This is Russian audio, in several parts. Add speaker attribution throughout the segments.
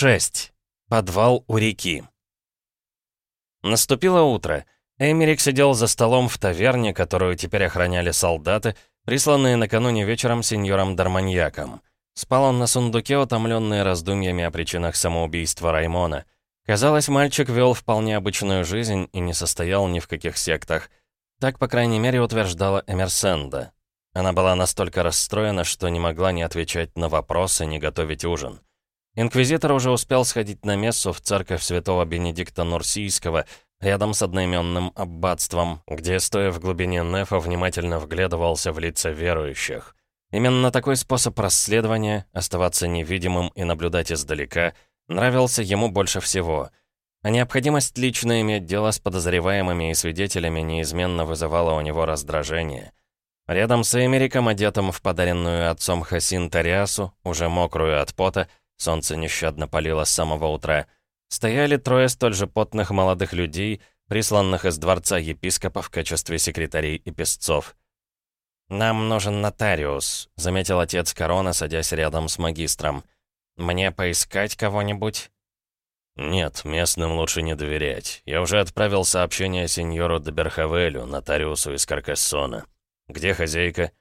Speaker 1: 6. Подвал у реки. Наступило утро. Эмерик сидел за столом в таверне, которую теперь охраняли солдаты, присланные накануне вечером сеньором Дарманьяком. Спал он на сундуке, утомленный раздумьями о причинах самоубийства Раймона. Казалось, мальчик вел вполне обычную жизнь и не состоял ни в каких сектах. Так, по крайней мере, утверждала Эмерсенда. Она была настолько расстроена, что не могла ни отвечать на вопросы, ни готовить ужин. Инквизитор уже успел сходить на мессу в церковь святого Бенедикта Нурсийского, рядом с одноименным аббатством, где, стоя в глубине нефа, внимательно вглядывался в лица верующих. Именно такой способ расследования, оставаться невидимым и наблюдать издалека, нравился ему больше всего. А необходимость лично иметь дело с подозреваемыми и свидетелями неизменно вызывала у него раздражение. Рядом с Эмериком, одетым в подаренную отцом Хасин Тариасу, уже мокрую от пота, солнце нещадно палило с самого утра, стояли трое столь же потных молодых людей, присланных из дворца епископа в качестве секретарей и песцов. «Нам нужен нотариус», — заметил отец Корона, садясь рядом с магистром. «Мне поискать кого-нибудь?»
Speaker 2: «Нет, местным лучше не доверять. Я уже отправил сообщение сеньору Деберхавелю, нотариусу из Каркассона. Где хозяйка?»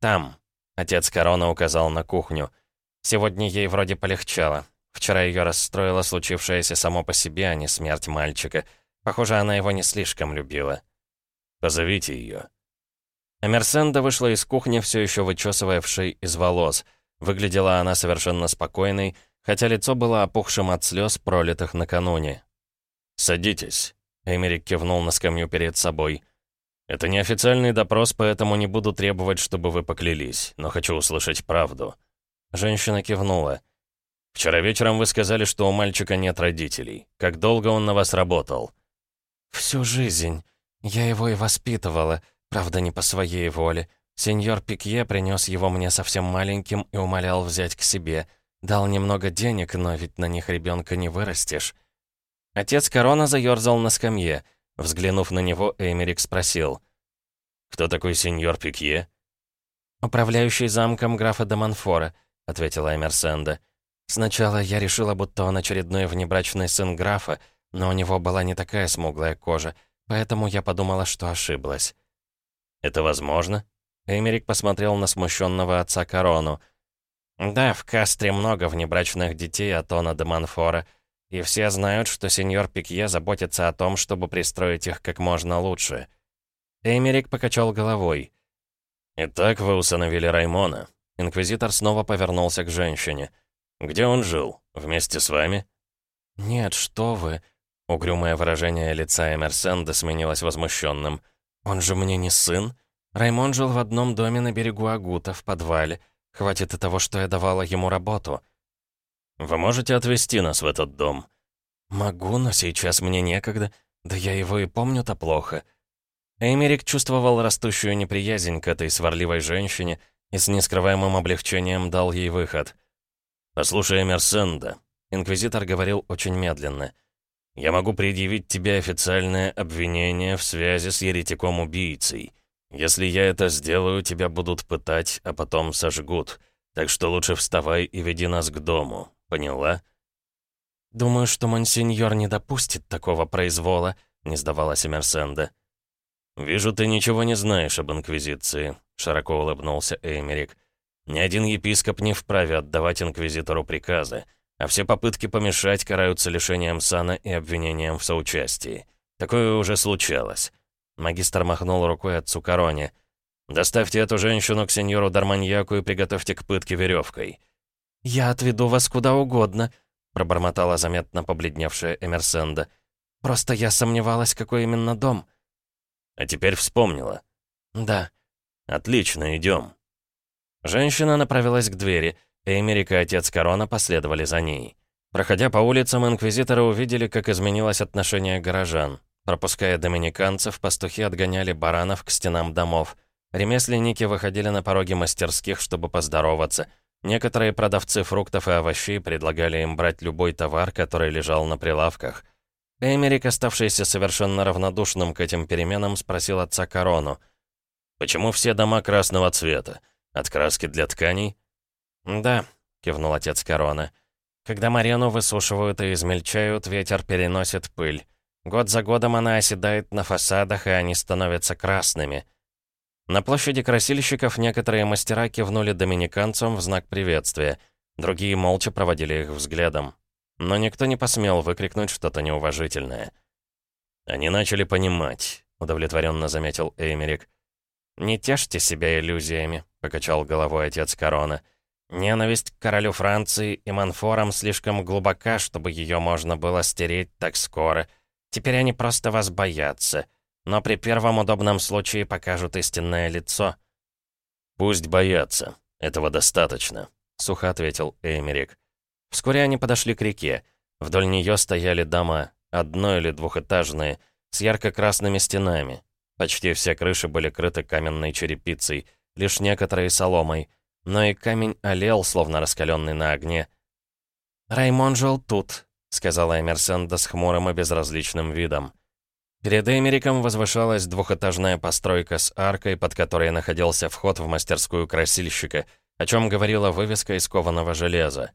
Speaker 1: «Там», — отец Корона указал на кухню. Сегодня ей вроде полегчало. Вчера ее расстроило случившееся само по себе, а не смерть мальчика. Похоже, она его не слишком любила.
Speaker 2: «Позовите ее».
Speaker 1: Эмерсенда вышла из кухни, все еще вычесывая в шей из волос. Выглядела она совершенно спокойной, хотя лицо было опухшим от слез, пролитых накануне.
Speaker 2: «Садитесь», —
Speaker 1: Эмерик кивнул на скамью перед собой.
Speaker 2: «Это неофициальный допрос, поэтому не буду требовать, чтобы вы поклялись, но хочу услышать правду».
Speaker 1: Женщина кивнула.
Speaker 2: «Вчера вечером вы сказали, что у мальчика нет родителей. Как долго он на вас работал?»
Speaker 1: «Всю жизнь. Я его и воспитывала, правда, не по своей воле. Сеньор Пикье принес его мне совсем маленьким и умолял взять к себе. Дал немного денег, но ведь на них ребенка не вырастешь». Отец Корона заерзал на скамье. Взглянув на него, Эмерик спросил.
Speaker 2: «Кто такой сеньор Пикье?»
Speaker 1: «Управляющий замком графа де ответила Эмерсенда. «Сначала я решила, будто он очередной внебрачный сын графа, но у него была не такая смуглая кожа, поэтому я подумала, что ошиблась».
Speaker 2: «Это возможно?»
Speaker 1: Эмерик посмотрел на смущенного отца Корону. «Да, в Кастре много внебрачных детей от Она де Монфора, и все знают, что сеньор Пикье заботится о том, чтобы пристроить их как можно лучше». Эмерик покачал головой.
Speaker 2: «Итак, вы усыновили Раймона.
Speaker 1: Инквизитор снова повернулся к женщине.
Speaker 2: «Где он жил? Вместе с вами?»
Speaker 1: «Нет, что вы!» Угрюмое выражение лица Эмерсенда сменилось возмущенным. «Он же мне не сын. Раймон жил в одном доме на берегу Агута, в подвале. Хватит и того, что я давала ему работу».
Speaker 2: «Вы можете отвезти нас в этот дом?»
Speaker 1: «Могу, но сейчас мне некогда. Да я его и помню-то плохо». Эмерик чувствовал растущую неприязнь к этой сварливой женщине, и с нескрываемым облегчением дал ей выход.
Speaker 2: «Послушай, Мерсенда», — инквизитор говорил очень медленно, «я могу предъявить тебе официальное обвинение в связи с еретиком-убийцей. Если я это сделаю, тебя будут пытать, а потом сожгут. Так что лучше вставай и веди нас к дому. Поняла?»
Speaker 1: «Думаю, что монсеньор не допустит такого произвола», — не сдавалась Мерсенда.
Speaker 2: «Вижу, ты ничего не знаешь об Инквизиции», — широко улыбнулся Эймерик. «Ни один епископ не вправе отдавать Инквизитору приказы, а все попытки помешать караются лишением сана и обвинением в соучастии. Такое уже случалось».
Speaker 1: Магистр махнул рукой отцу Короне.
Speaker 2: «Доставьте эту женщину к сеньору Дарманьяку и приготовьте к пытке веревкой».
Speaker 1: «Я отведу вас куда угодно», — пробормотала заметно побледневшая Эмерсенда. «Просто я сомневалась, какой именно дом».
Speaker 2: А теперь вспомнила.
Speaker 1: Да.
Speaker 2: Отлично, идем.
Speaker 1: Женщина направилась к двери, и Эмерик и отец Корона последовали за ней. Проходя по улицам, инквизиторы увидели, как изменилось отношение горожан. Пропуская доминиканцев, пастухи отгоняли баранов к стенам домов. Ремесленники выходили на пороги мастерских, чтобы поздороваться. Некоторые продавцы фруктов и овощей предлагали им брать любой товар, который лежал на прилавках. Эмерик, оставшийся совершенно равнодушным к этим переменам, спросил отца Корону.
Speaker 2: «Почему все дома красного цвета? От краски для тканей?»
Speaker 1: «Да», — кивнул отец Корона. Когда Марену высушивают и измельчают, ветер переносит пыль. Год за годом она оседает на фасадах, и они становятся красными. На площади красильщиков некоторые мастера кивнули доминиканцам в знак приветствия, другие молча проводили их взглядом. Но никто не посмел выкрикнуть что-то неуважительное.
Speaker 2: «Они начали понимать», — удовлетворенно заметил Эймерик.
Speaker 1: «Не тешьте себя иллюзиями», — покачал головой отец Корона. «Ненависть к королю Франции и Манфорам слишком глубока, чтобы ее можно было стереть так скоро. Теперь они просто вас боятся, но при первом удобном случае покажут истинное лицо».
Speaker 2: «Пусть боятся. Этого достаточно», — сухо ответил Эймерик.
Speaker 1: Вскоре они подошли к реке. Вдоль нее стояли дома, одно- или двухэтажные, с ярко-красными стенами. Почти все крыши были крыты каменной черепицей, лишь некоторые соломой, но и камень олел, словно раскаленный на огне. «Раймон жил тут», — сказала Эмерсенда с хмурым и безразличным видом. Перед Эмериком возвышалась двухэтажная постройка с аркой, под которой находился вход в мастерскую красильщика, о чем говорила вывеска из кованого железа.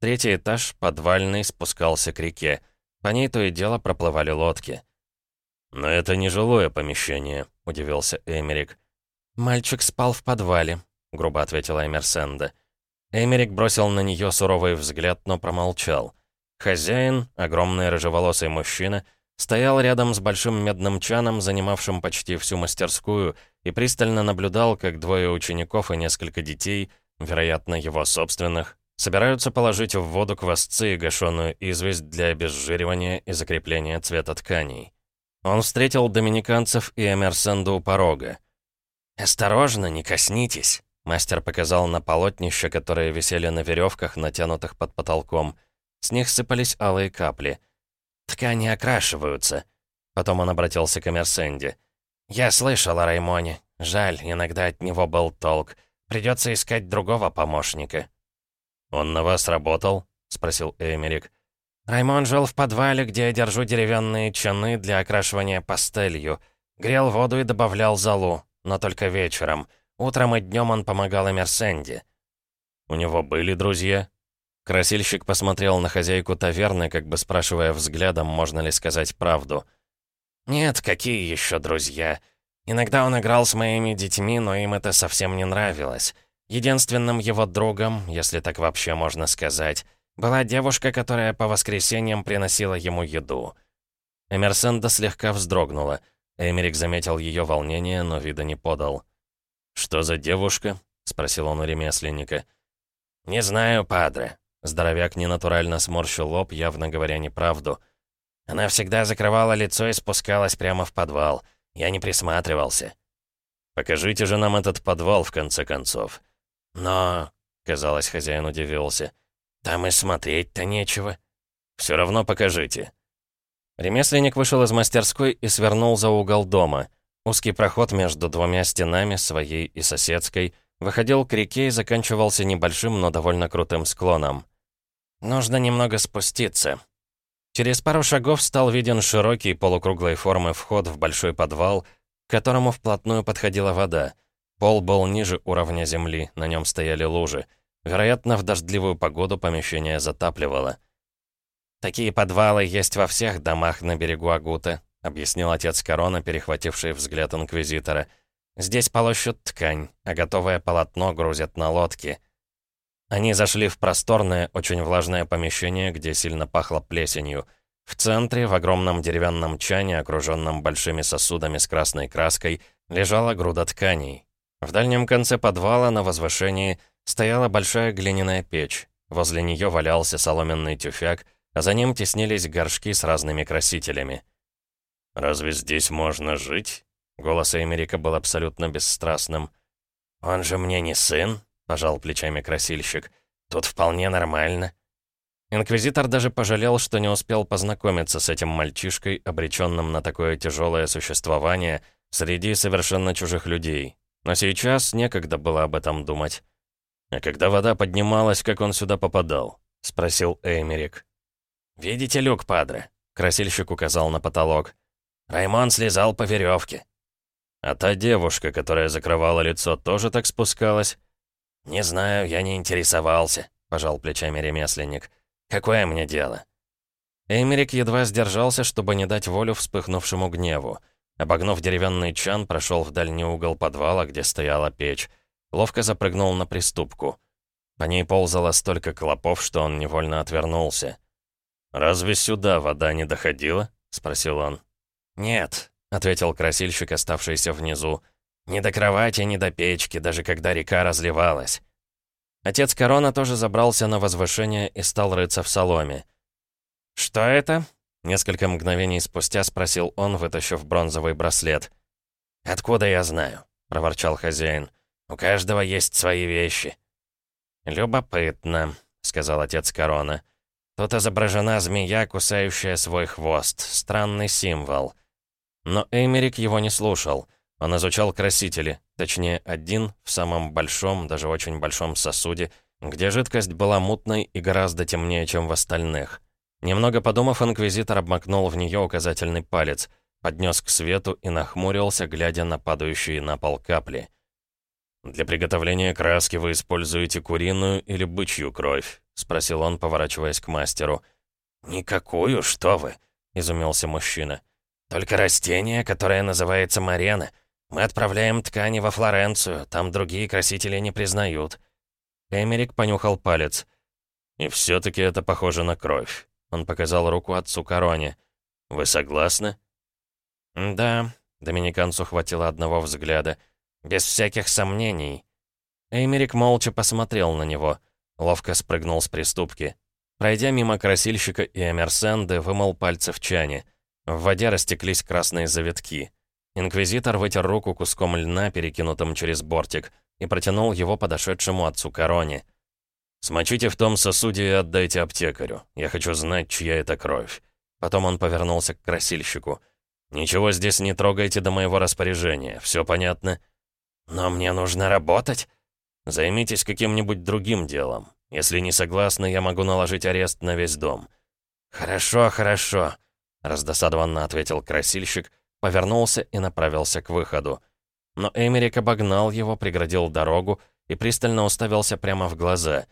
Speaker 1: Третий этаж, подвальный, спускался к реке. По ней то и дело проплывали лодки.
Speaker 2: «Но это не жилое помещение», — удивился Эмерик.
Speaker 1: «Мальчик спал в подвале», — грубо ответила Эмерсенда. Эмерик бросил на нее суровый взгляд, но промолчал. Хозяин, огромный рыжеволосый мужчина, стоял рядом с большим медным чаном, занимавшим почти всю мастерскую, и пристально наблюдал, как двое учеников и несколько детей, вероятно, его собственных, Собираются положить в воду квасцы и гашеную известь для обезжиривания и закрепления цвета тканей. Он встретил доминиканцев и Эмерсенду у порога. «Осторожно, не коснитесь!» Мастер показал на полотнища, которые висели на веревках, натянутых под потолком. С них сыпались алые капли. «Ткани окрашиваются». Потом он обратился к Эмерсенде. «Я слышал о Раймоне. Жаль, иногда от него был толк. Придется искать другого помощника».
Speaker 2: «Он на вас работал?» — спросил Эмерик.
Speaker 1: «Раймон жил в подвале, где я держу деревянные чаны для окрашивания пастелью. Грел воду и добавлял золу, но только вечером. Утром и днем он помогал Эмерсенде».
Speaker 2: «У него были друзья?»
Speaker 1: Красильщик посмотрел на хозяйку таверны, как бы спрашивая взглядом, можно ли сказать правду. «Нет, какие еще друзья? Иногда он играл с моими детьми, но им это совсем не нравилось». Единственным его другом, если так вообще можно сказать, была девушка, которая по воскресеньям приносила ему еду. Эмерсенда слегка вздрогнула. Эмерик заметил ее волнение, но вида не подал.
Speaker 2: «Что за девушка?» — спросил он у ремесленника.
Speaker 1: «Не знаю, падре». Здоровяк ненатурально сморщил лоб, явно говоря неправду. Она всегда закрывала лицо и спускалась прямо в подвал. Я не присматривался.
Speaker 2: «Покажите же нам этот подвал, в конце концов.
Speaker 1: «Но...» — казалось, хозяин удивился. «Там и смотреть-то нечего».
Speaker 2: «Все равно покажите».
Speaker 1: Ремесленник вышел из мастерской и свернул за угол дома. Узкий проход между двумя стенами, своей и соседской, выходил к реке и заканчивался небольшим, но довольно крутым склоном. «Нужно немного спуститься». Через пару шагов стал виден широкий полукруглой формы вход в большой подвал, к которому вплотную подходила вода — Пол был ниже уровня земли, на нем стояли лужи. Вероятно, в дождливую погоду помещение затапливало. «Такие подвалы есть во всех домах на берегу Агута», объяснил отец Корона, перехвативший взгляд инквизитора. «Здесь полощут ткань, а готовое полотно грузят на лодки». Они зашли в просторное, очень влажное помещение, где сильно пахло плесенью. В центре, в огромном деревянном чане, окруженном большими сосудами с красной краской, лежала груда тканей. В дальнем конце подвала на возвышении стояла большая глиняная печь. Возле нее валялся соломенный тюфяк, а за ним теснились горшки с разными красителями.
Speaker 2: «Разве здесь можно жить?»
Speaker 1: Голос Эмерика был абсолютно бесстрастным. «Он же мне не сын», — пожал плечами красильщик. «Тут вполне нормально». Инквизитор даже пожалел, что не успел познакомиться с этим мальчишкой, обреченным на такое тяжелое существование среди совершенно чужих людей. Но сейчас некогда было об этом думать.
Speaker 2: «А когда вода поднималась, как он сюда попадал?»
Speaker 1: — спросил Эймерик. «Видите люк, падре?» — красильщик указал на потолок. Раймон слезал по веревке.
Speaker 2: «А та девушка, которая закрывала лицо, тоже так спускалась?»
Speaker 1: «Не знаю, я не интересовался», — пожал плечами ремесленник. Какое мне дело?» Эймерик едва сдержался, чтобы не дать волю вспыхнувшему гневу. Обогнув деревянный чан, прошел в дальний угол подвала, где стояла печь. Ловко запрыгнул на приступку. По ней ползало столько клопов, что он невольно отвернулся. «Разве сюда вода не доходила?» — спросил он.
Speaker 2: «Нет», —
Speaker 1: ответил красильщик, оставшийся внизу.
Speaker 2: «Ни до кровати, ни до печки, даже когда река разливалась».
Speaker 1: Отец Корона тоже забрался на возвышение и стал рыться в соломе.
Speaker 2: «Что это?»
Speaker 1: — несколько мгновений спустя спросил он, вытащив бронзовый браслет.
Speaker 2: «Откуда я знаю?» — проворчал хозяин. «У каждого есть свои вещи».
Speaker 1: «Любопытно», — сказал отец Корона. «Тут изображена змея, кусающая свой хвост. Странный символ». Но Эймерик его не слушал. Он изучал красители, точнее, один в самом большом, даже очень большом сосуде, где жидкость была мутной и гораздо темнее, чем в остальных. Немного подумав, инквизитор обмакнул в нее указательный палец, поднес к свету и нахмурился, глядя на падающие на пол капли. «Для приготовления краски вы используете куриную или бычью кровь?» — спросил он, поворачиваясь к мастеру.
Speaker 2: «Никакую, что вы!» — изумился мужчина. «Только растение, которое называется марена. Мы отправляем ткани во Флоренцию, там другие красители не признают».
Speaker 1: Эмерик понюхал палец.
Speaker 2: «И все-таки это похоже на кровь». Он показал руку отцу Короне. «Вы согласны?»
Speaker 1: «Да», — доминиканцу хватило одного взгляда. Без всяких сомнений. Эймерик молча посмотрел на него. Ловко спрыгнул с приступки. Пройдя мимо красильщика и Эмерсенды, вымыл пальцы в чане. В воде растеклись красные завитки. Инквизитор вытер руку куском льна, перекинутым через бортик, и протянул его подошедшему отцу Короне.
Speaker 2: «Смочите в том сосуде и отдайте аптекарю. Я хочу знать, чья это кровь».
Speaker 1: Потом он повернулся к красильщику.
Speaker 2: «Ничего здесь не трогайте до моего распоряжения. Все понятно?»
Speaker 1: «Но мне нужно работать».
Speaker 2: «Займитесь каким-нибудь другим делом. Если не согласны, я могу наложить арест на весь дом».
Speaker 1: «Хорошо, хорошо», — раздосадованно ответил красильщик, повернулся и направился к выходу. Но Эмерик обогнал его, преградил дорогу и пристально уставился прямо в глаза.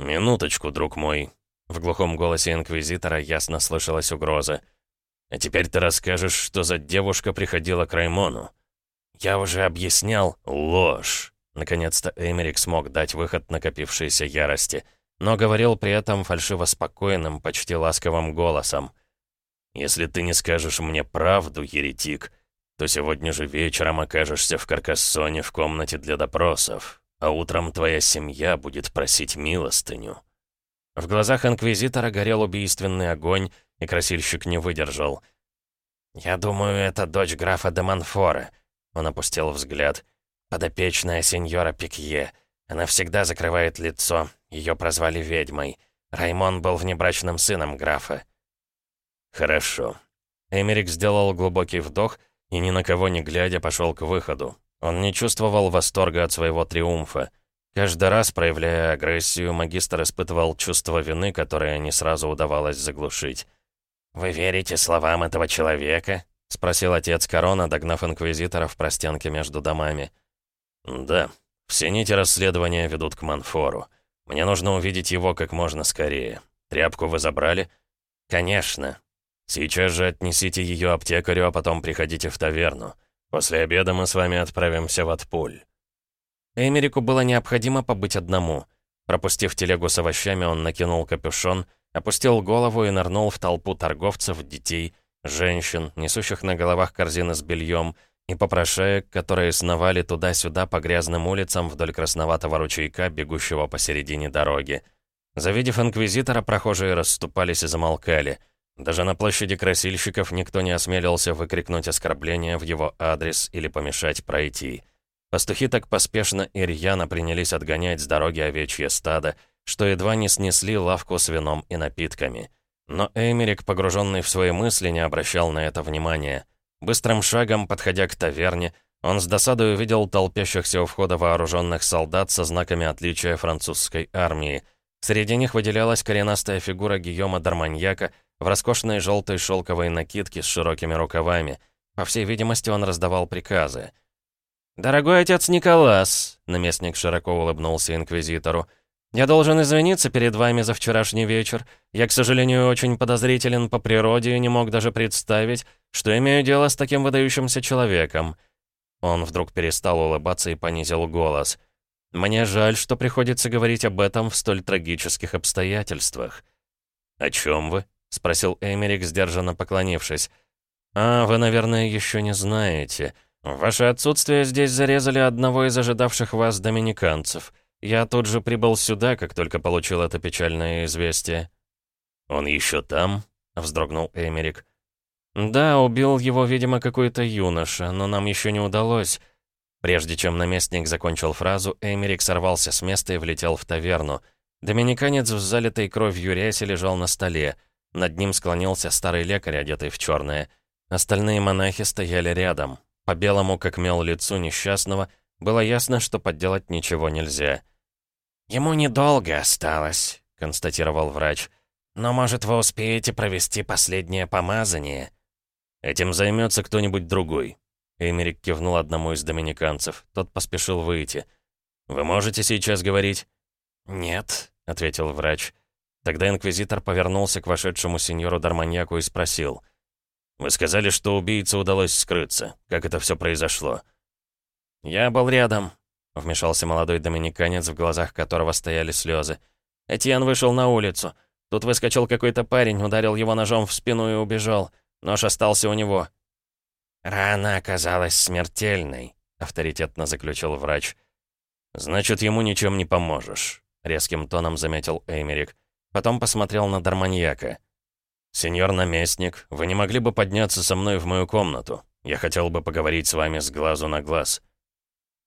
Speaker 2: «Минуточку, друг мой». В глухом голосе Инквизитора ясно слышалась угроза. «А теперь ты расскажешь, что за девушка приходила к Раймону».
Speaker 1: «Я уже объяснял».
Speaker 2: «Ложь».
Speaker 1: Наконец-то Эмерик смог дать выход накопившейся ярости, но говорил при этом фальшиво спокойным, почти ласковым голосом.
Speaker 2: «Если ты не скажешь мне правду, еретик, то сегодня же вечером окажешься в Каркассоне в комнате для допросов, а утром твоя семья будет просить милостыню».
Speaker 1: В глазах Инквизитора горел убийственный огонь, и красильщик не выдержал. «Я думаю, это дочь графа де Монфора. Он опустил взгляд. «Подопечная сеньора Пикье. Она всегда закрывает лицо. Ее прозвали ведьмой. Раймон был внебрачным сыном графа».
Speaker 2: «Хорошо».
Speaker 1: Эмерик сделал глубокий вдох и, ни на кого не глядя, пошел к выходу. Он не чувствовал восторга от своего триумфа. Каждый раз, проявляя агрессию, магистр испытывал чувство вины, которое не сразу удавалось заглушить. «Вы верите словам этого человека?» — спросил отец Корона, догнав инквизитора в простенке между домами.
Speaker 2: «Да, все нити расследования ведут к Манфору. Мне нужно увидеть его как можно скорее. Тряпку вы забрали?»
Speaker 1: «Конечно».
Speaker 2: «Сейчас же отнесите ее аптекарю, а потом приходите в таверну. После обеда мы с вами отправимся в Отпуль».
Speaker 1: Эмерику было необходимо побыть одному. Пропустив телегу с овощами, он накинул капюшон, опустил голову и нырнул в толпу торговцев, детей, женщин, несущих на головах корзины с бельем, и попрошаек, которые сновали туда-сюда по грязным улицам вдоль красноватого ручейка, бегущего посередине дороги. Завидев инквизитора, прохожие расступались и замолкали. Даже на площади красильщиков никто не осмелился выкрикнуть оскорбление в его адрес или помешать пройти. Пастухи так поспешно и рьяно принялись отгонять с дороги овечье стадо, что едва не снесли лавку с вином и напитками. Но Эймерик, погруженный в свои мысли, не обращал на это внимания. Быстрым шагом, подходя к таверне, он с досадой увидел толпящихся у входа вооруженных солдат со знаками отличия французской армии. Среди них выделялась коренастая фигура Гийома Дарманьяка в роскошной желтой шелковой накидке с широкими рукавами. По всей видимости, он раздавал приказы. «Дорогой отец Николас», — наместник широко улыбнулся инквизитору, — Я должен извиниться перед вами за вчерашний вечер. Я, к сожалению, очень подозрителен по природе и не мог даже представить, что имею дело с таким выдающимся человеком». Он вдруг перестал улыбаться и понизил голос. «Мне жаль, что приходится говорить об этом в столь трагических обстоятельствах». «О чем вы?» — спросил Эмерик, сдержанно поклонившись. «А, вы, наверное, еще не знаете. В ваше отсутствие здесь зарезали одного из ожидавших вас доминиканцев». Я тут же прибыл сюда, как только получил это печальное известие». «Он еще там?» — вздрогнул Эмерик. «Да, убил его, видимо, какой-то юноша, но нам еще не удалось». Прежде чем наместник закончил фразу, Эмерик сорвался с места и влетел в таверну. Доминиканец в залитой кровью рясе лежал на столе. Над ним склонился старый лекарь, одетый в черное. Остальные монахи стояли рядом. По белому, как мел лицу несчастного, было ясно, что подделать ничего нельзя. «Ему недолго осталось», — констатировал врач. «Но, может, вы успеете провести последнее помазание?» «Этим займется кто-нибудь другой». Эмерик кивнул одному из доминиканцев. Тот поспешил выйти. «Вы можете сейчас говорить?» «Нет», — ответил врач. Тогда инквизитор повернулся к вошедшему сеньору Дарманьяку и спросил. «Вы сказали, что убийце удалось скрыться. Как это все произошло?» «Я был рядом», Вмешался молодой доминиканец, в глазах которого стояли слезы. Этьен вышел на улицу. Тут выскочил какой-то парень, ударил его ножом в спину и убежал. Нож остался у него. «Рана оказалась смертельной», — авторитетно заключил врач. «Значит, ему ничем не поможешь», — резким тоном заметил Эймерик. Потом посмотрел на Дарманьяка. «Сеньор наместник, вы не могли бы подняться со мной в мою комнату? Я хотел бы поговорить с вами с глазу на глаз».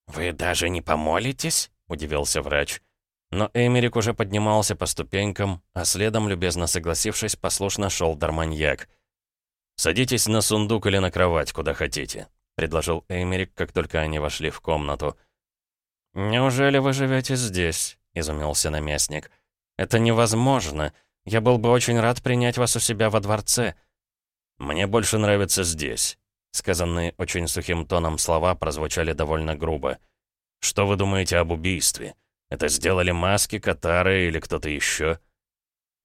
Speaker 1: «Вы даже не помолитесь?» — удивился врач. Но Эмерик уже поднимался по ступенькам, а следом, любезно согласившись, послушно шел Дарманьяк. «Садитесь на сундук или на кровать, куда хотите», — предложил Эмерик, как только они вошли в комнату. «Неужели вы живете здесь?» — изумился наместник. «Это невозможно. Я был бы очень рад принять вас у себя во дворце». «Мне больше нравится здесь», Сказанные очень сухим тоном слова прозвучали довольно грубо. «Что вы думаете об убийстве? Это сделали маски, катары или кто-то еще?»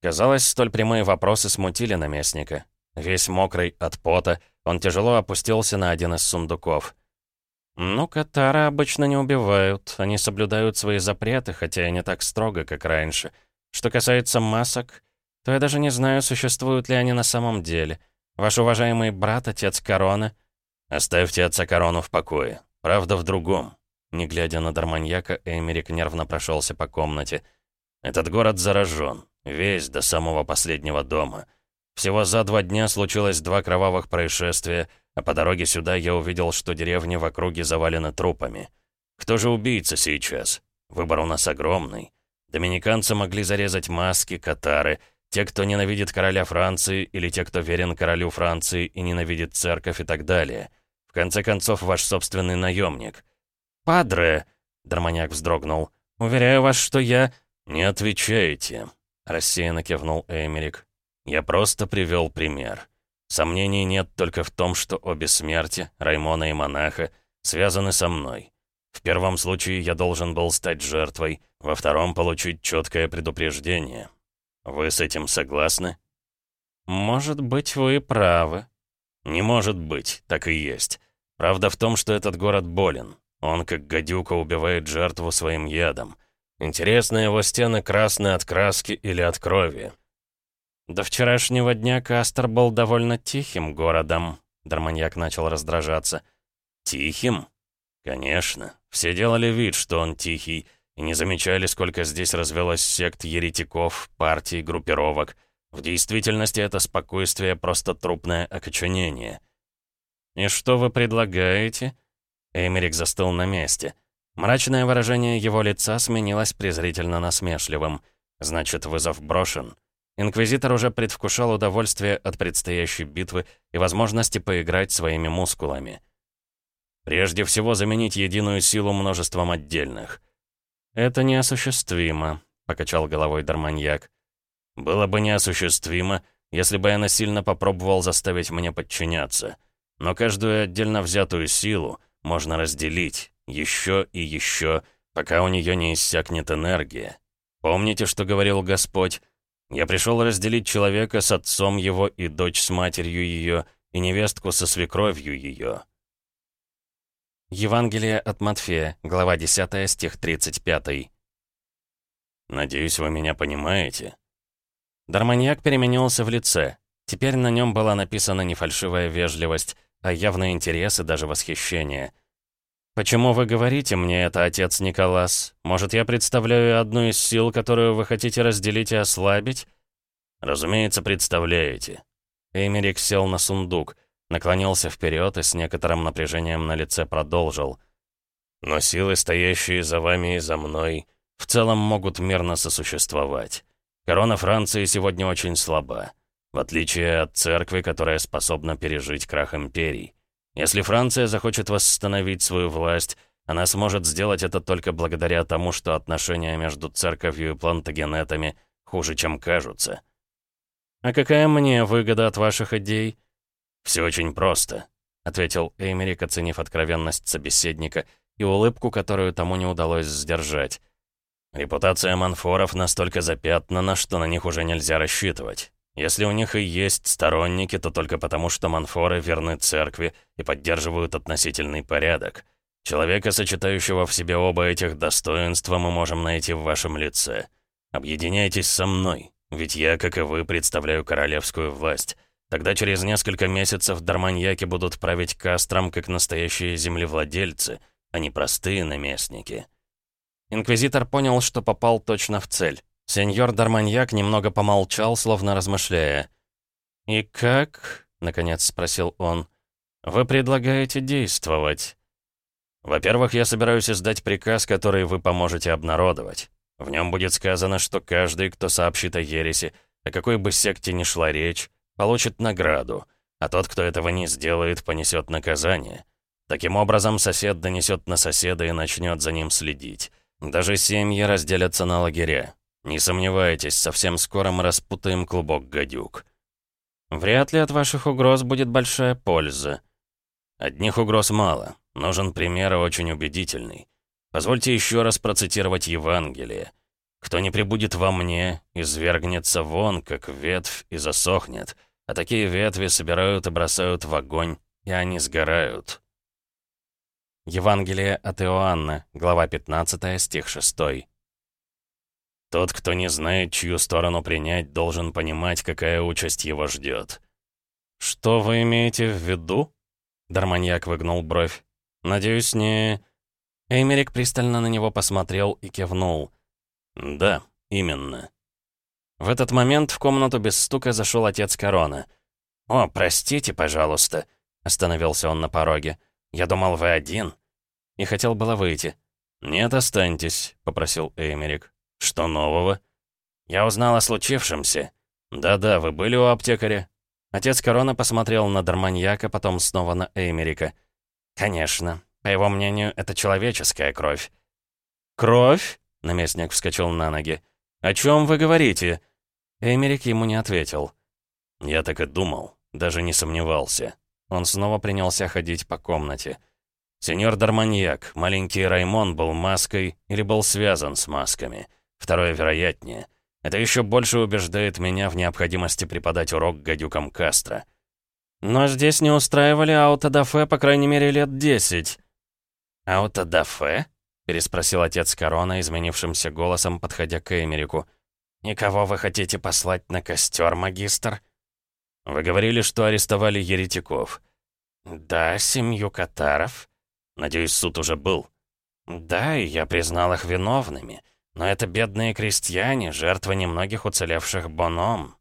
Speaker 1: Казалось, столь прямые вопросы смутили наместника. Весь мокрый от пота, он тяжело опустился на один из сундуков. «Ну, катары обычно не убивают. Они соблюдают свои запреты, хотя и не так строго, как раньше. Что касается масок, то я даже не знаю, существуют ли они на самом деле. Ваш уважаемый брат, отец Корона...» «Оставьте отца Корону в покое. Правда в другом». Не глядя на Дарманьяка, Эмерик нервно прошелся по комнате. «Этот город заражен. Весь до самого последнего дома. Всего за два дня случилось два кровавых происшествия, а по дороге сюда я увидел, что деревни в округе завалены трупами. Кто же убийца сейчас? Выбор у нас огромный. Доминиканцы могли зарезать маски, катары, те, кто ненавидит короля Франции, или те, кто верен королю Франции и ненавидит церковь и так далее. В конце концов, ваш собственный наемник. «Падре!» — Дарманьяк вздрогнул. «Уверяю вас, что я...» «Не отвечайте», — рассеянно кивнул Эмерик. «Я просто привел пример. Сомнений нет только в том, что обе смерти, Раймона и Монаха, связаны со мной. В первом случае я должен был стать жертвой, во втором — получить четкое предупреждение. Вы с этим согласны? Может быть, вы правы. Не может быть, так и есть. Правда в том, что этот город болен. Он, как гадюка, убивает жертву своим ядом. Интересно, его стены красные от краски или от крови. До вчерашнего дня Кастер был довольно тихим городом. Дарманьяк начал раздражаться. Тихим? Конечно. Все делали вид, что он тихий, и не замечали, сколько здесь развелось сект еретиков, партий, группировок. В действительности это спокойствие просто трупное окоченение. «И что вы предлагаете?» Эмерик застыл на месте. Мрачное выражение его лица сменилось презрительно насмешливым. Значит, вызов брошен. Инквизитор уже предвкушал удовольствие от предстоящей битвы и возможности поиграть своими мускулами. Прежде всего, заменить единую силу множеством отдельных — «Это неосуществимо», — покачал головой Дарманьяк. «Было бы неосуществимо, если бы я насильно попробовал заставить мне подчиняться. Но каждую отдельно взятую силу можно разделить, еще и еще, пока у нее не иссякнет энергия.
Speaker 2: Помните, что говорил Господь? Я пришел разделить человека с отцом его и дочь с матерью ее, и невестку со свекровью ее».
Speaker 1: Евангелие от Матфея, глава 10, стих 35.
Speaker 2: «Надеюсь, вы меня понимаете?»
Speaker 1: Дарманьяк переменился в лице. Теперь на нем была написана не фальшивая вежливость, а явный интерес и даже восхищение. «Почему вы говорите мне это, отец Николас? Может, я представляю одну из сил, которую вы хотите разделить и ослабить?»
Speaker 2: «Разумеется, представляете».
Speaker 1: Эмерик сел на сундук, наклонился вперед и с некоторым напряжением на лице продолжил.
Speaker 2: «Но силы, стоящие за вами и за мной, в целом могут мирно сосуществовать. Корона Франции сегодня очень слаба, в отличие от церкви, которая способна пережить крах империй. Если Франция захочет восстановить свою власть, она сможет сделать это только благодаря тому, что отношения между церковью и плантагенетами хуже, чем кажутся.
Speaker 1: «А какая мне выгода от ваших идей?»
Speaker 2: «Все очень просто», — ответил Эймерик, оценив откровенность собеседника и улыбку, которую тому не удалось сдержать. Репутация манфоров настолько запятнана, что на них уже нельзя рассчитывать. Если у них и есть сторонники, то только потому, что манфоры верны церкви и поддерживают относительный порядок. Человека, сочетающего в себе оба этих достоинства, мы можем найти в вашем лице. Объединяйтесь со мной, ведь я, как и вы, представляю королевскую власть. Тогда через несколько месяцев дарманьяки будут править кастром, как настоящие землевладельцы, а не простые наместники.
Speaker 1: Инквизитор понял, что попал точно в цель. Сеньор Дарманьяк немного помолчал, словно размышляя. «И как?» — наконец спросил он. «Вы предлагаете действовать?»
Speaker 2: «Во-первых, я собираюсь издать приказ, который вы поможете обнародовать. В нем будет сказано, что каждый, кто сообщит о ереси, о какой бы секте ни шла речь, получит награду, а тот, кто этого не сделает, понесет наказание. Таким образом, сосед донесет на соседа и начнет за ним следить. Даже семьи разделятся на лагеря. Не сомневайтесь, совсем скоро мы распутаем клубок гадюк.
Speaker 1: Вряд ли от ваших угроз будет большая польза.
Speaker 2: Одних угроз мало. Нужен пример очень убедительный. Позвольте еще раз процитировать Евангелие. «Кто не прибудет во мне, извергнется вон, как ветвь, и засохнет, а такие ветви собирают и бросают в огонь, и они сгорают».
Speaker 1: Евангелие от Иоанна, глава 15, стих 6.
Speaker 2: Тот, кто не знает, чью сторону принять, должен понимать, какая участь его ждет.
Speaker 1: «Что вы имеете в виду?» Дарманьяк выгнул бровь. «Надеюсь, не...» Эймерик пристально на него посмотрел и кивнул.
Speaker 2: «Да, именно».
Speaker 1: В этот момент в комнату без стука зашел отец Корона. «О, простите, пожалуйста», — остановился он на пороге. «Я думал, вы один» и хотел было выйти.
Speaker 2: «Нет, останьтесь», — попросил Эймерик. «Что нового?»
Speaker 1: «Я узнал о случившемся».
Speaker 2: «Да-да, вы были у аптекаря?»
Speaker 1: Отец Корона посмотрел на Дарманьяка, потом снова на Эймерика. «Конечно. По его мнению, это человеческая кровь».
Speaker 2: «Кровь?»
Speaker 1: — наместник вскочил на ноги. «О чем вы говорите?» Эймерик ему не ответил.
Speaker 2: «Я так и думал. Даже не сомневался».
Speaker 1: Он снова принялся ходить по комнате.
Speaker 2: Сеньор Дарманьяк, маленький Раймон был маской или был связан с масками. Второе вероятнее. Это еще больше убеждает меня в необходимости преподать урок гадюкам Кастро.
Speaker 1: Но здесь не устраивали аутодафе, по крайней мере, лет десять.
Speaker 2: «Аутодафе?» — переспросил отец Корона, изменившимся голосом, подходя к Эмерику. «Никого вы хотите послать на костер, магистр?» «Вы говорили, что арестовали еретиков».
Speaker 1: «Да, семью катаров».
Speaker 2: Надеюсь, суд уже был.
Speaker 1: Да, и я признал их виновными. Но это бедные крестьяне, жертвы немногих уцелевших боном.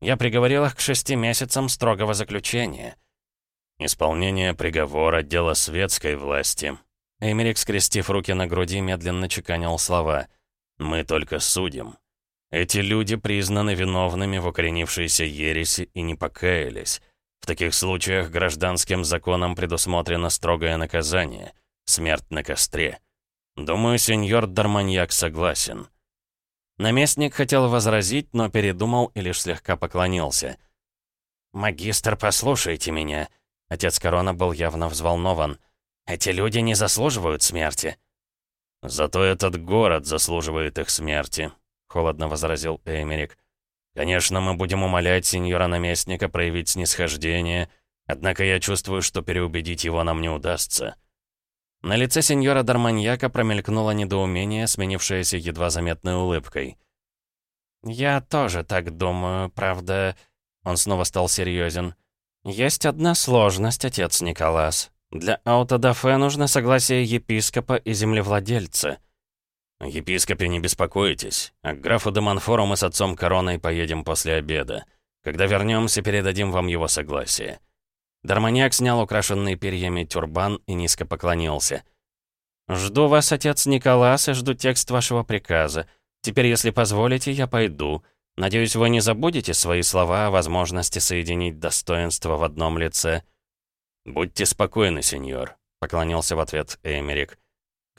Speaker 1: Я приговорил их к шести месяцам строгого заключения.
Speaker 2: Исполнение приговора — дело светской власти.
Speaker 1: Эмерик, скрестив руки на груди, медленно чеканил слова.
Speaker 2: «Мы только судим. Эти люди признаны виновными в укоренившейся ереси и не покаялись. В таких случаях гражданским законом предусмотрено строгое наказание — смерть на костре. Думаю, сеньор Дарманьяк согласен».
Speaker 1: Наместник хотел возразить, но передумал и лишь слегка поклонился. «Магистр, послушайте меня». Отец Корона был явно взволнован. «Эти люди не заслуживают смерти».
Speaker 2: «Зато этот город заслуживает их смерти», — холодно возразил Эмерик. «Конечно, мы будем умолять сеньора-наместника проявить снисхождение, однако я чувствую, что переубедить его нам не удастся».
Speaker 1: На лице сеньора Дарманьяка промелькнуло недоумение, сменившееся едва заметной улыбкой. «Я тоже так думаю, правда...» Он снова стал серьезен. «Есть одна сложность, отец Николас. Для аутодафе нужно согласие епископа и землевладельца».
Speaker 2: «О епископе не беспокойтесь. А к графу де Монфору мы с отцом Короной поедем после обеда. Когда вернемся, передадим вам его согласие».
Speaker 1: Дарманьяк снял украшенный перьями тюрбан и низко поклонился. «Жду вас, отец Николас, и жду текст вашего приказа. Теперь, если позволите, я пойду. Надеюсь, вы не забудете свои слова о возможности соединить достоинство в одном лице».
Speaker 2: «Будьте спокойны, сеньор», — поклонился в ответ Эмерик.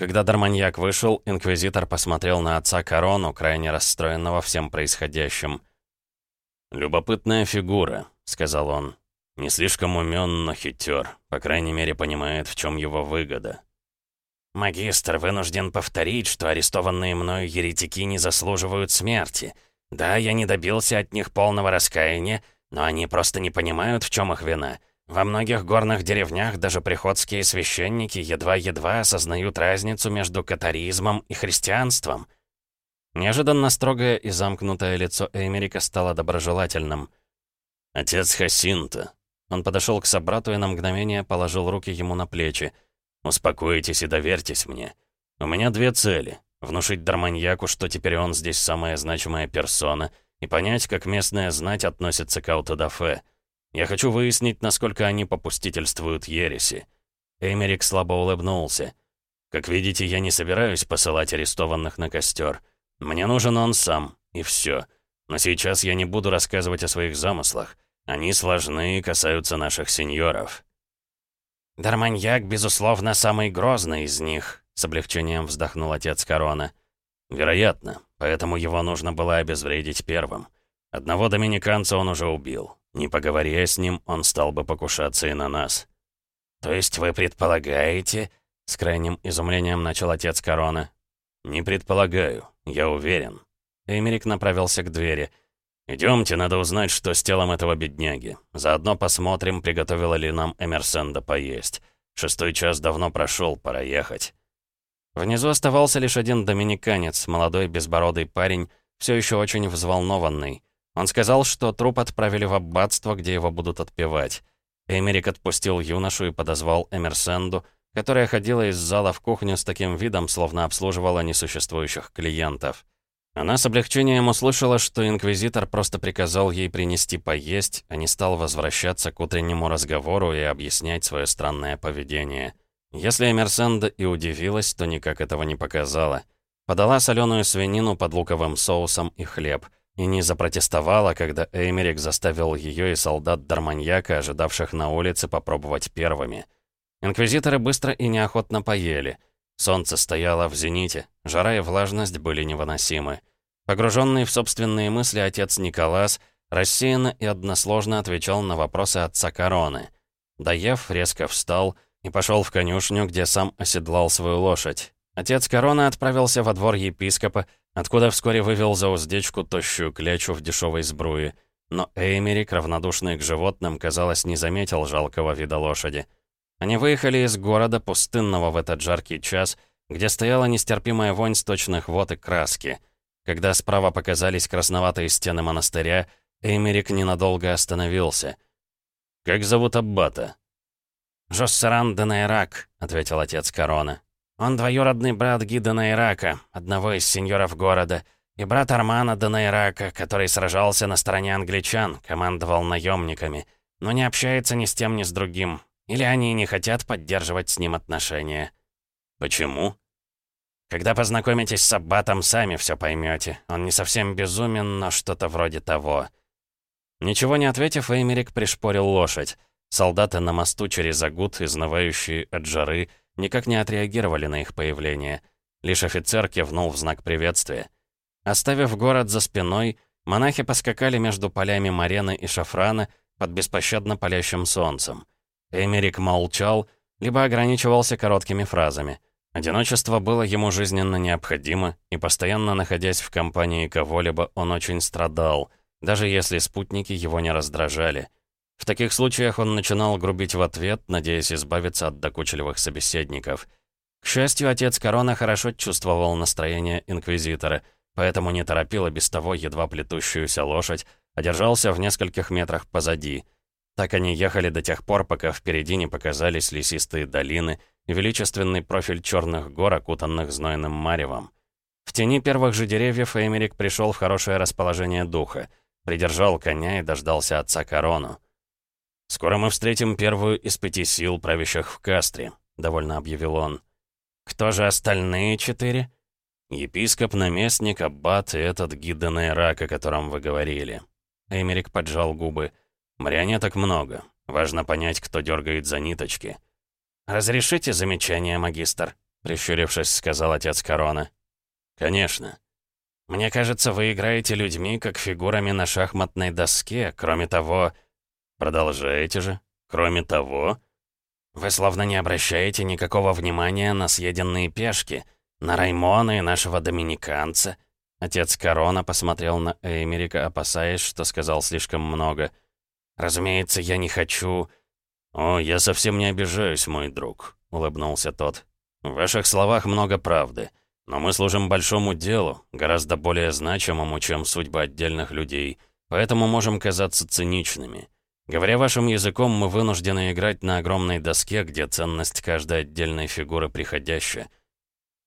Speaker 1: Когда Дарманьяк вышел, инквизитор посмотрел на отца Корону, крайне расстроенного всем происходящим.
Speaker 2: «Любопытная фигура», — сказал он. Не слишком умен, но хитер. По крайней мере, понимает, в чем его выгода.
Speaker 3: «Магистр вынужден повторить, что арестованные мною еретики не заслуживают смерти. Да, я не добился от них полного раскаяния, но они просто не понимают, в чем их вина. Во многих горных деревнях даже приходские священники едва-едва осознают разницу между катаризмом и христианством».
Speaker 1: Неожиданно строгое и замкнутое лицо Эмерика стало доброжелательным.
Speaker 2: «Отец Хасинта, он подошел к собрату и на мгновение положил руки ему на плечи. «Успокойтесь и доверьтесь мне. У меня две цели. Внушить Дарманьяку, что теперь он здесь самая значимая персона, и понять, как местная знать относится к аутодафе. Я хочу выяснить, насколько они попустительствуют ереси». Эмерик слабо улыбнулся. «Как видите, я не собираюсь посылать арестованных на костер. Мне нужен он сам, и все. Но сейчас я не буду рассказывать о своих замыслах. Они сложны и касаются наших сеньоров».
Speaker 3: «Дарманьяк, безусловно, самый грозный из них», — с облегчением вздохнул отец Корона.
Speaker 2: «Вероятно, поэтому его нужно было обезвредить первым. Одного доминиканца он уже убил. Не поговоря с ним, он стал бы покушаться и на нас».
Speaker 3: «То есть вы предполагаете...» — с крайним изумлением начал отец Корона.
Speaker 2: «Не предполагаю, я уверен».
Speaker 1: Эмерик направился к двери —
Speaker 2: «Идемте, надо узнать, что с телом этого бедняги. Заодно посмотрим, приготовила ли нам Эмерсенда поесть. Шестой час давно прошел, пора ехать».
Speaker 1: Внизу оставался лишь один доминиканец, молодой безбородый парень, все еще очень взволнованный. Он сказал, что труп отправили в аббатство, где его будут отпевать. Эмерик отпустил юношу и подозвал Эмерсенду, которая ходила из зала в кухню с таким видом, словно обслуживала несуществующих клиентов. Она с облегчением услышала, что инквизитор просто приказал ей принести поесть, а не стал возвращаться к утреннему разговору и объяснять свое странное поведение. Если Эмерсенда и удивилась, то никак этого не показала. Подала соленую свинину под луковым соусом и хлеб. И не запротестовала, когда Эймерик заставил ее и солдат Дарманьяка, ожидавших на улице, попробовать первыми. Инквизиторы быстро и неохотно поели — Солнце стояло в зените, жара и влажность были невыносимы. Погруженный в собственные мысли отец Николас рассеянно и односложно отвечал на вопросы отца Короны. Доев, резко встал и пошел в конюшню, где сам оседлал свою лошадь. Отец Корона отправился во двор епископа, откуда вскоре вывел за уздечку тощую клячу в дешевой сбруе. Но Эймерик, равнодушный к животным, казалось, не заметил жалкого вида лошади. Они выехали из города, пустынного в этот жаркий час, где стояла нестерпимая вонь сточных вод и краски. Когда справа показались красноватые стены монастыря, Эймерик ненадолго остановился.
Speaker 2: «Как зовут Аббата?»
Speaker 3: «Жоссеран де Найрак», — ответил отец Корона. «Он двоюродный брат Гида Найрака, одного из сеньоров города, и брат Армана де Найрака, который сражался на стороне англичан, командовал наемниками, но не общается ни с тем, ни с другим, или они не хотят поддерживать с ним отношения.
Speaker 2: Почему?
Speaker 3: Когда познакомитесь с Аббатом, сами все поймете. Он не совсем безумен, но что-то вроде того.
Speaker 1: Ничего не ответив, Эймерик пришпорил лошадь. Солдаты на мосту через Агут, изнывающие от жары, никак не отреагировали на их появление. Лишь офицер кивнул в знак приветствия. Оставив город за спиной, монахи поскакали между полями Марены и Шафрана под беспощадно палящим солнцем. Эмерик молчал, либо ограничивался короткими фразами. Одиночество было ему жизненно необходимо, и постоянно находясь в компании кого-либо, он очень страдал, даже если спутники его не раздражали. В таких случаях он начинал грубить в ответ, надеясь избавиться от докучливых собеседников. К счастью, отец Корона хорошо чувствовал настроение Инквизитора, поэтому не торопил и без того едва плетущуюся лошадь, а держался в нескольких метрах позади. Так они ехали до тех пор, пока впереди не показались лесистые долины — и величественный профиль черных гор, окутанных знойным маревом. В тени первых же деревьев Эмерик пришел в хорошее расположение духа, придержал коня и дождался отца Корону. «Скоро мы встретим первую из пяти сил, правящих в Кастре», — довольно объявил он. «Кто же остальные четыре?» «Епископ, наместник, аббат и этот гидденный рак, о котором вы говорили». Эмерик поджал губы. «Марионеток много. Важно понять, кто дергает за ниточки». «Разрешите замечание, магистр?» — прищурившись, сказал отец Корона. «Конечно. Мне кажется, вы играете людьми, как фигурами на шахматной доске. Кроме того...» «Продолжаете же. Кроме того...» «Вы словно не обращаете никакого внимания на съеденные пешки, на Раймона и нашего доминиканца». Отец Корона посмотрел на Эймерика, опасаясь, что сказал слишком много. «Разумеется, я не хочу...» «О, я совсем не обижаюсь, мой друг», — улыбнулся тот. «В ваших словах много правды, но мы служим большому делу, гораздо более значимому, чем судьба отдельных людей, поэтому можем казаться циничными. Говоря вашим языком, мы вынуждены играть на огромной доске, где ценность каждой отдельной фигуры приходящая».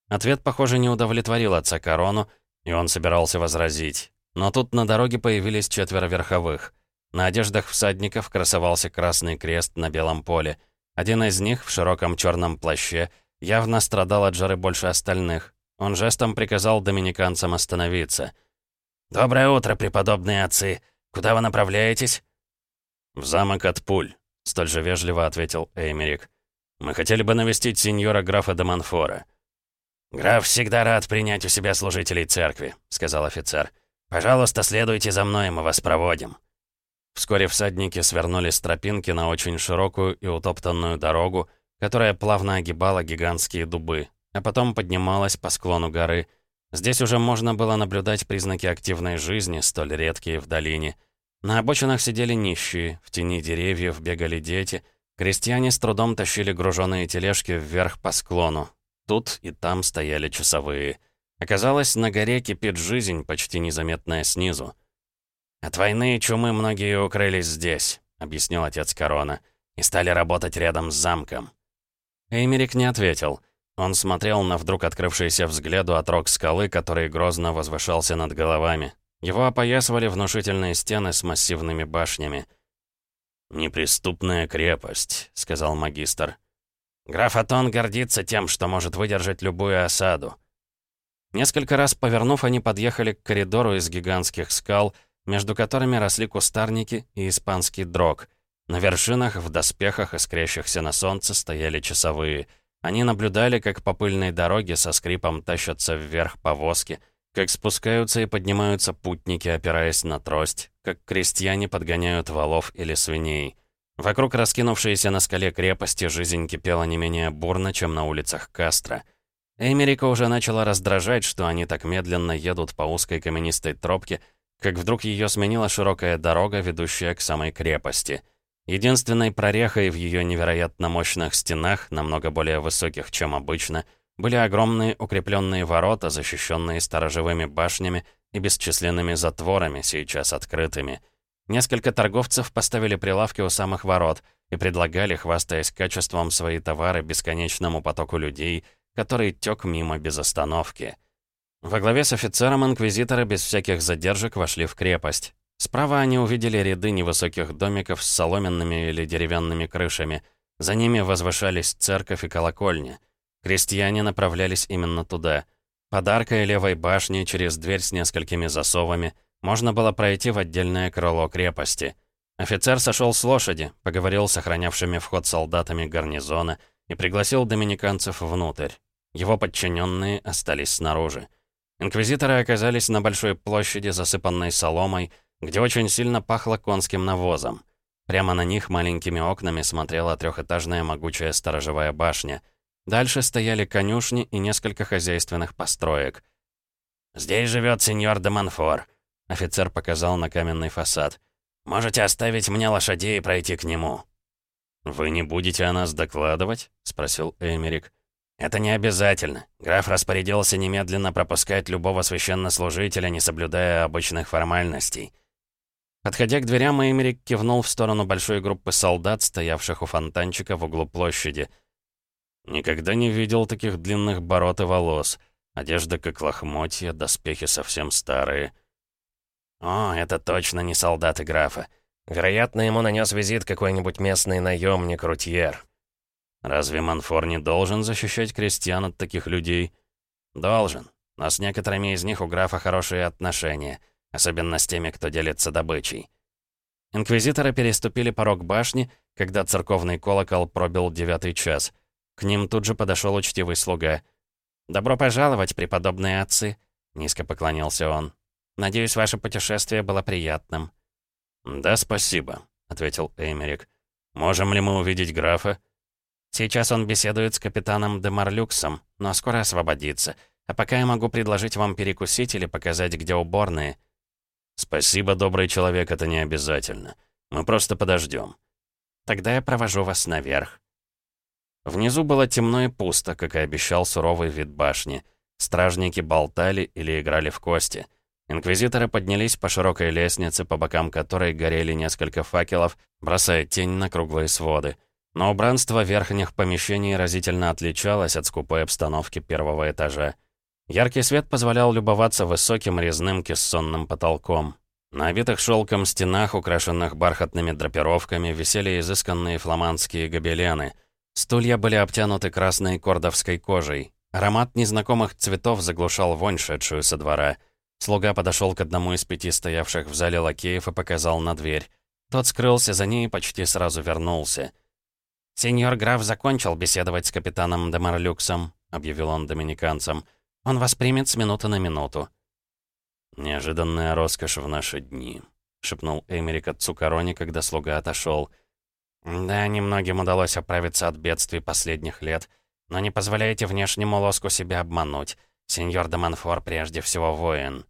Speaker 1: Ответ, похоже, не удовлетворил отца Корону, и он собирался возразить. Но тут на дороге появились четверо верховых — на одеждах всадников красовался красный крест на белом поле. Один из них в широком черном плаще явно страдал от жары больше остальных. Он жестом приказал доминиканцам остановиться. «Доброе утро, преподобные отцы! Куда вы направляетесь?» «В замок от пуль», — столь же вежливо ответил Эймерик. «Мы хотели бы навестить сеньора графа де Монфора». «Граф всегда рад принять у себя служителей церкви», — сказал офицер. «Пожалуйста, следуйте за мной, мы вас проводим». Вскоре всадники свернули с тропинки на очень широкую и утоптанную дорогу, которая плавно огибала гигантские дубы, а потом поднималась по склону горы. Здесь уже можно было наблюдать признаки активной жизни, столь редкие в долине. На обочинах сидели нищие, в тени деревьев бегали дети, крестьяне с трудом тащили груженные тележки вверх по склону. Тут и там стояли часовые. Оказалось, на горе кипит жизнь, почти незаметная снизу. «От войны и чумы многие укрылись здесь», — объяснил отец Корона, «и стали работать рядом с замком». Эймерик не ответил. Он смотрел на вдруг открывшийся взгляду отрог скалы, который грозно возвышался над головами. Его опоясывали внушительные стены с массивными башнями. «Неприступная крепость», — сказал магистр. «Граф Атон гордится тем, что может выдержать любую осаду». Несколько раз повернув, они подъехали к коридору из гигантских скал, между которыми росли кустарники и испанский дрог. На вершинах, в доспехах, искрящихся на солнце, стояли часовые. Они наблюдали, как по пыльной дороге со скрипом тащатся вверх повозки, как спускаются и поднимаются путники, опираясь на трость, как крестьяне подгоняют валов или свиней. Вокруг раскинувшейся на скале крепости жизнь кипела не менее бурно, чем на улицах Кастро. Эмерика уже начала раздражать, что они так медленно едут по узкой каменистой тропке, как вдруг ее сменила широкая дорога, ведущая к самой крепости. Единственной прорехой в ее невероятно мощных стенах, намного более высоких, чем обычно, были огромные укрепленные ворота, защищенные сторожевыми башнями и бесчисленными затворами, сейчас открытыми. Несколько торговцев поставили прилавки у самых ворот и предлагали, хвастаясь качеством свои товары бесконечному потоку людей, который тек мимо без остановки. Во главе с офицером инквизиторы без всяких задержек вошли в крепость. Справа они увидели ряды невысоких домиков с соломенными или деревянными крышами. За ними возвышались церковь и колокольня. Крестьяне направлялись именно туда. Под левой башни через дверь с несколькими засовами можно было пройти в отдельное крыло крепости. Офицер сошел с лошади, поговорил с охранявшими вход солдатами гарнизона и пригласил доминиканцев внутрь. Его подчиненные остались снаружи. Инквизиторы оказались на большой площади, засыпанной соломой, где очень сильно пахло конским навозом. Прямо на них маленькими окнами смотрела трехэтажная могучая сторожевая башня. Дальше стояли конюшни и несколько хозяйственных построек.
Speaker 3: «Здесь живет сеньор де Монфор», — офицер показал на каменный фасад. «Можете оставить мне лошадей и пройти к нему».
Speaker 1: «Вы не будете о нас докладывать?» — спросил Эмерик.
Speaker 3: «Это не обязательно. Граф распорядился немедленно пропускать любого священнослужителя, не соблюдая обычных формальностей».
Speaker 1: Подходя к дверям, Эмерик кивнул в сторону большой группы солдат, стоявших у фонтанчика в углу площади. «Никогда не видел таких длинных бород и волос. Одежда как лохмотья, доспехи совсем старые».
Speaker 3: «О, это точно не солдаты графа.
Speaker 2: Вероятно, ему нанес визит какой-нибудь местный наемник Рутьер».
Speaker 1: «Разве Манфор не должен защищать крестьян от таких людей?»
Speaker 3: «Должен. Но с некоторыми из них у графа хорошие отношения» особенно с теми, кто делится добычей.
Speaker 1: Инквизиторы переступили порог башни, когда церковный колокол пробил девятый час. К ним тут же подошел учтивый слуга.
Speaker 3: «Добро пожаловать, преподобные отцы!» — низко поклонился он. «Надеюсь, ваше путешествие было приятным».
Speaker 1: «Да, спасибо», — ответил Эймерик. «Можем ли мы увидеть графа?»
Speaker 3: «Сейчас он беседует с капитаном де Марлюксом, но скоро освободится. А пока я могу предложить вам перекусить или показать, где уборные».
Speaker 1: «Спасибо, добрый человек, это не обязательно. Мы просто подождем.
Speaker 3: Тогда я провожу вас наверх».
Speaker 1: Внизу было темно и пусто, как и обещал суровый вид башни. Стражники болтали или играли в кости. Инквизиторы поднялись по широкой лестнице, по бокам которой горели несколько факелов, бросая тень на круглые своды. Но убранство верхних помещений разительно отличалось от скупой обстановки первого этажа. Яркий свет позволял любоваться высоким резным кессонным потолком. На обитых шелком стенах, украшенных бархатными драпировками, висели изысканные фламандские гобелены. Стулья были обтянуты красной кордовской кожей. Аромат незнакомых цветов заглушал вонь, шедшую со двора. Слуга подошел к одному из пяти стоявших в зале лакеев и показал на дверь. Тот скрылся за ней и почти сразу вернулся.
Speaker 3: «Сеньор граф закончил беседовать с капитаном Демарлюксом», — объявил он доминиканцам. Он воспримет с минуты на минуту».
Speaker 1: «Неожиданная роскошь в наши дни», — шепнул Эмерик отцу Короне, когда слуга отошел.
Speaker 3: «Да, немногим удалось оправиться от бедствий последних лет, но не позволяйте внешнему лоску себя обмануть. Сеньор де Монфор прежде всего воин».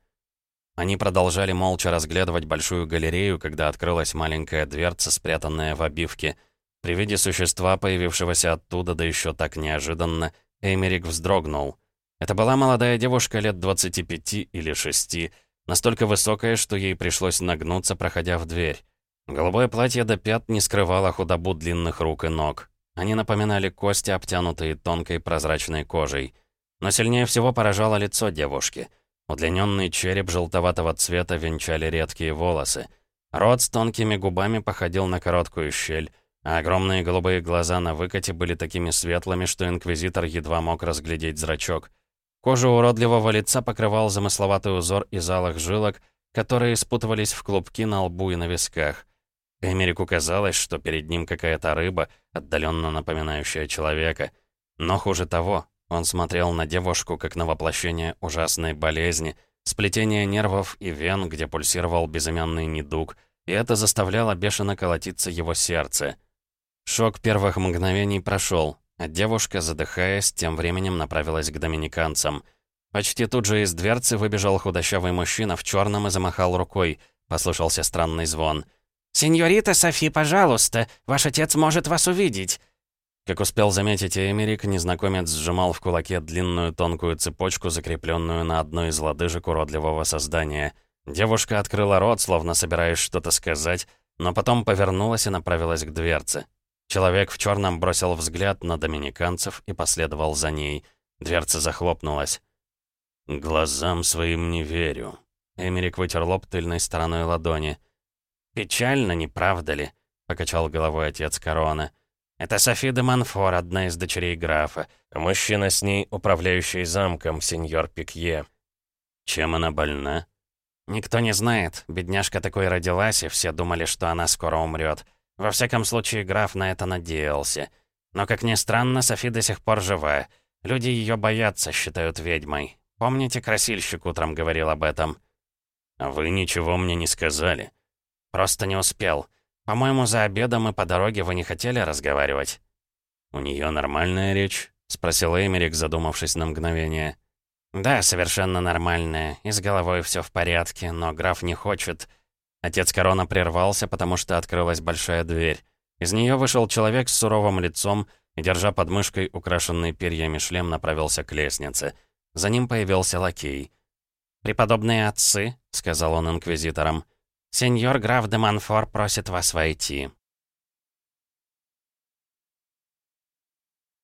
Speaker 1: Они продолжали молча разглядывать большую галерею, когда открылась маленькая дверца, спрятанная в обивке. При виде существа, появившегося оттуда, да еще так неожиданно, Эмерик вздрогнул — это была молодая девушка лет 25 или 6, настолько высокая, что ей пришлось нагнуться, проходя в дверь. Голубое платье до пят не скрывало худобу длинных рук и ног. Они напоминали кости, обтянутые тонкой прозрачной кожей. Но сильнее всего поражало лицо девушки. Удлиненный череп желтоватого цвета венчали редкие волосы. Рот с тонкими губами походил на короткую щель, а огромные голубые глаза на выкате были такими светлыми, что инквизитор едва мог разглядеть зрачок — Кожу уродливого лица покрывал замысловатый узор из алых жилок, которые спутывались в клубки на лбу и на висках. Эмерику казалось, что перед ним какая-то рыба, отдаленно напоминающая человека. Но хуже того, он смотрел на девушку, как на воплощение ужасной болезни, сплетение нервов и вен, где пульсировал безымянный недуг, и это заставляло бешено колотиться его сердце. Шок первых мгновений прошел, а девушка, задыхаясь, тем временем направилась к доминиканцам. Почти тут же из дверцы выбежал худощавый мужчина в черном и замахал рукой. Послышался странный звон.
Speaker 3: «Сеньорита Софи, пожалуйста, ваш отец может вас увидеть!»
Speaker 1: Как успел заметить Эмерик, незнакомец сжимал в кулаке длинную тонкую цепочку, закрепленную на одной из лодыжек уродливого создания. Девушка открыла рот, словно собираясь что-то сказать, но потом повернулась и направилась к дверце. Человек в черном бросил взгляд на доминиканцев и последовал за ней. Дверца захлопнулась. «Глазам своим не верю». Эмерик вытер лоб тыльной стороной ладони.
Speaker 3: «Печально, не правда ли?» — покачал головой отец Корона. «Это Софи де Монфор, одна из дочерей графа.
Speaker 2: Мужчина с ней, управляющий замком, сеньор Пикье».
Speaker 1: «Чем она больна?»
Speaker 3: «Никто не знает. Бедняжка такой родилась, и все думали, что она скоро умрет. Во всяком случае, граф на это надеялся. Но, как ни странно, Софи до сих пор жива. Люди ее боятся, считают ведьмой. Помните, красильщик утром говорил об этом?
Speaker 1: Вы ничего мне не сказали.
Speaker 3: Просто не успел. По-моему, за обедом и по дороге вы не хотели разговаривать.
Speaker 1: У нее нормальная речь, спросил Эмерик, задумавшись на мгновение.
Speaker 3: «Да, совершенно нормальная, и с головой все в порядке, но граф не хочет...»
Speaker 1: Отец Корона прервался, потому что открылась большая дверь. Из нее вышел человек с суровым лицом и, держа под мышкой украшенный перьями шлем, направился к лестнице. За ним появился лакей.
Speaker 3: «Преподобные отцы», — сказал он инквизиторам, — «сеньор граф де Монфор просит вас войти».